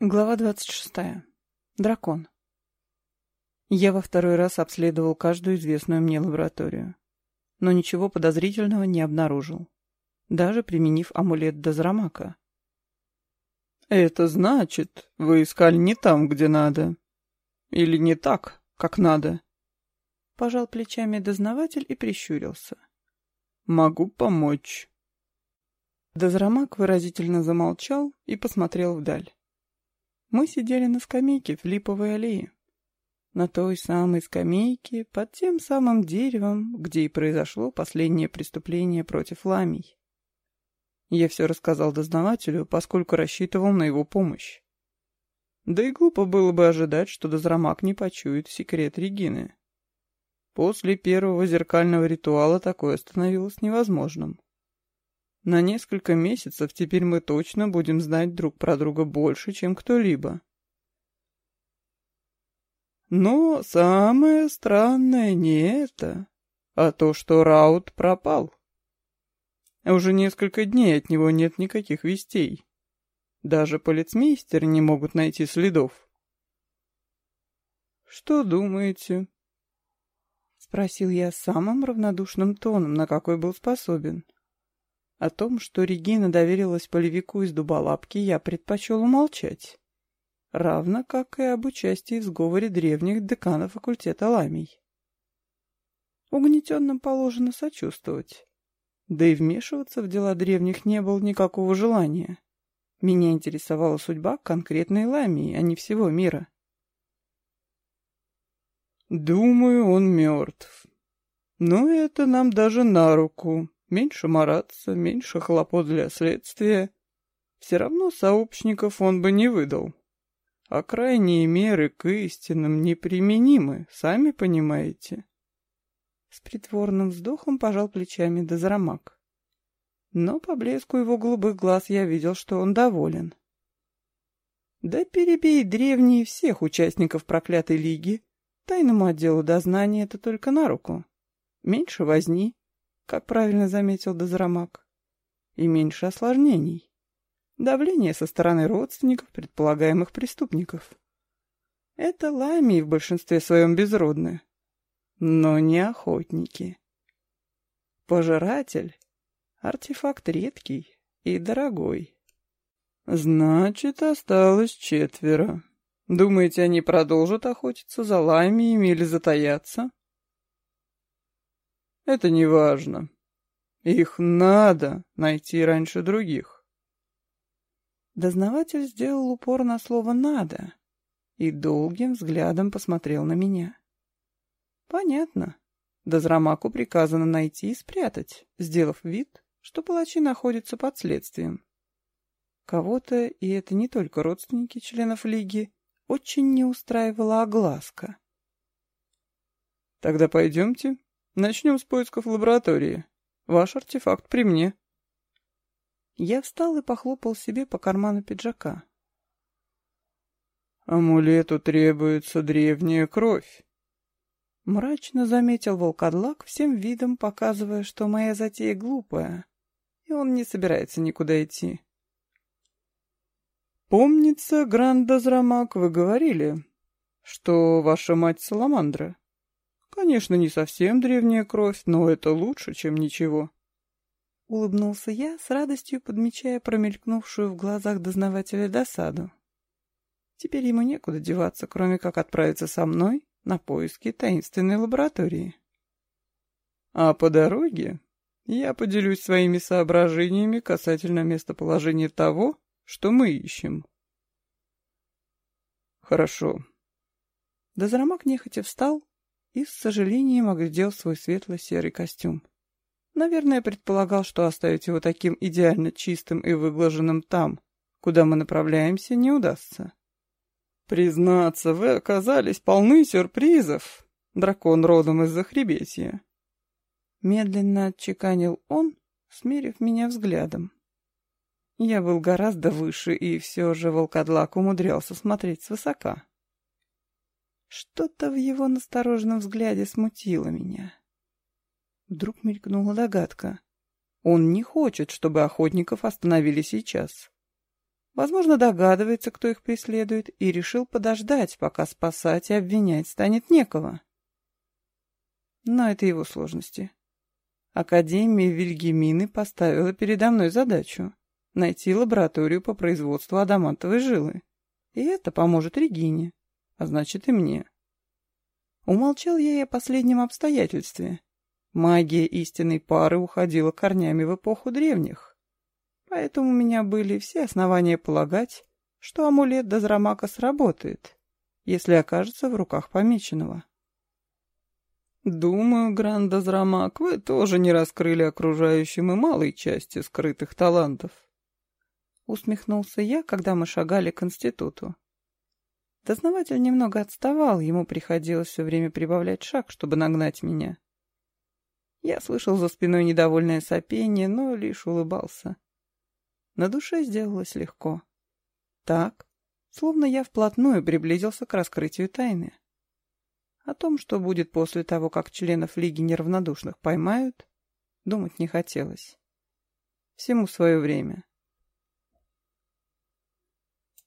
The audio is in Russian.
Глава 26. Дракон. Я во второй раз обследовал каждую известную мне лабораторию, но ничего подозрительного не обнаружил, даже применив амулет Дозрамака. «Это значит, вы искали не там, где надо. Или не так, как надо?» Пожал плечами дознаватель и прищурился. «Могу помочь». Дозрамак выразительно замолчал и посмотрел вдаль. Мы сидели на скамейке в липовой аллее. На той самой скамейке, под тем самым деревом, где и произошло последнее преступление против ламий. Я все рассказал дознавателю, поскольку рассчитывал на его помощь. Да и глупо было бы ожидать, что Дозрамак не почует секрет Регины. После первого зеркального ритуала такое становилось невозможным. На несколько месяцев теперь мы точно будем знать друг про друга больше, чем кто-либо. Но самое странное не это, а то, что Раут пропал. Уже несколько дней от него нет никаких вестей. Даже полицмейстеры не могут найти следов. «Что думаете?» — спросил я самым равнодушным тоном, на какой был способен. О том, что Регина доверилась полевику из Дуболапки, я предпочел умолчать. Равно как и об участии в сговоре древних деканов факультета ламий. Угнетенным положено сочувствовать. Да и вмешиваться в дела древних не было никакого желания. Меня интересовала судьба конкретной ламии, а не всего мира. «Думаю, он мертв. Но это нам даже на руку», меньше мараться, меньше хлопот для следствия. Все равно сообщников он бы не выдал. А крайние меры к истинам неприменимы, сами понимаете. С притворным вздохом пожал плечами Дозрамак. Но по блеску его голубых глаз я видел, что он доволен. Да перебей древние всех участников проклятой лиги. Тайному отделу дознания это только на руку. Меньше возни, как правильно заметил Дозрамак, и меньше осложнений. Давление со стороны родственников предполагаемых преступников. Это ламии в большинстве своем безродны, но не охотники. Пожиратель — артефакт редкий и дорогой. Значит, осталось четверо. Думаете, они продолжат охотиться за ламиями или затаятся? Это не важно. Их надо найти раньше других. Дознаватель сделал упор на слово «надо» и долгим взглядом посмотрел на меня. Понятно. Дозрамаку приказано найти и спрятать, сделав вид, что палачи находятся под следствием. Кого-то, и это не только родственники членов Лиги, очень не устраивала огласка. «Тогда пойдемте Начнем с поисков лаборатории. Ваш артефакт при мне. Я встал и похлопал себе по карману пиджака. Амулету требуется древняя кровь. Мрачно заметил волкодлак, всем видом показывая, что моя затея глупая, и он не собирается никуда идти. «Помнится, Грандозрамак, вы говорили, что ваша мать Саламандра?» Конечно, не совсем древняя кровь, но это лучше, чем ничего. Улыбнулся я, с радостью подмечая промелькнувшую в глазах дознавателя досаду. Теперь ему некуда деваться, кроме как отправиться со мной на поиски таинственной лаборатории. А по дороге я поделюсь своими соображениями касательно местоположения того, что мы ищем. Хорошо. Дозрамак нехотя встал, и с сожалением оглядел свой светло-серый костюм. Наверное, предполагал, что оставить его таким идеально чистым и выглаженным там, куда мы направляемся, не удастся. «Признаться, вы оказались полны сюрпризов, дракон родом из Захребетья». Медленно отчеканил он, смерив меня взглядом. Я был гораздо выше, и все же волкодлак умудрялся смотреть свысока. Что-то в его настороженном взгляде смутило меня. Вдруг мелькнула догадка. Он не хочет, чтобы охотников остановили сейчас. Возможно, догадывается, кто их преследует, и решил подождать, пока спасать и обвинять станет некого. Но это его сложности. Академия Вильгемины поставила передо мной задачу — найти лабораторию по производству адамантовой жилы. И это поможет Регине, а значит и мне. Умолчал я и о последнем обстоятельстве. Магия истинной пары уходила корнями в эпоху древних. Поэтому у меня были все основания полагать, что амулет Дозрамака сработает, если окажется в руках помеченного. «Думаю, Гран Дозрамак, вы тоже не раскрыли окружающим и малой части скрытых талантов», — усмехнулся я, когда мы шагали к институту. Дознаватель немного отставал, ему приходилось все время прибавлять шаг, чтобы нагнать меня. Я слышал за спиной недовольное сопение, но лишь улыбался. На душе сделалось легко. Так, словно я вплотную приблизился к раскрытию тайны. О том, что будет после того, как членов Лиги Неравнодушных поймают, думать не хотелось. Всему свое время.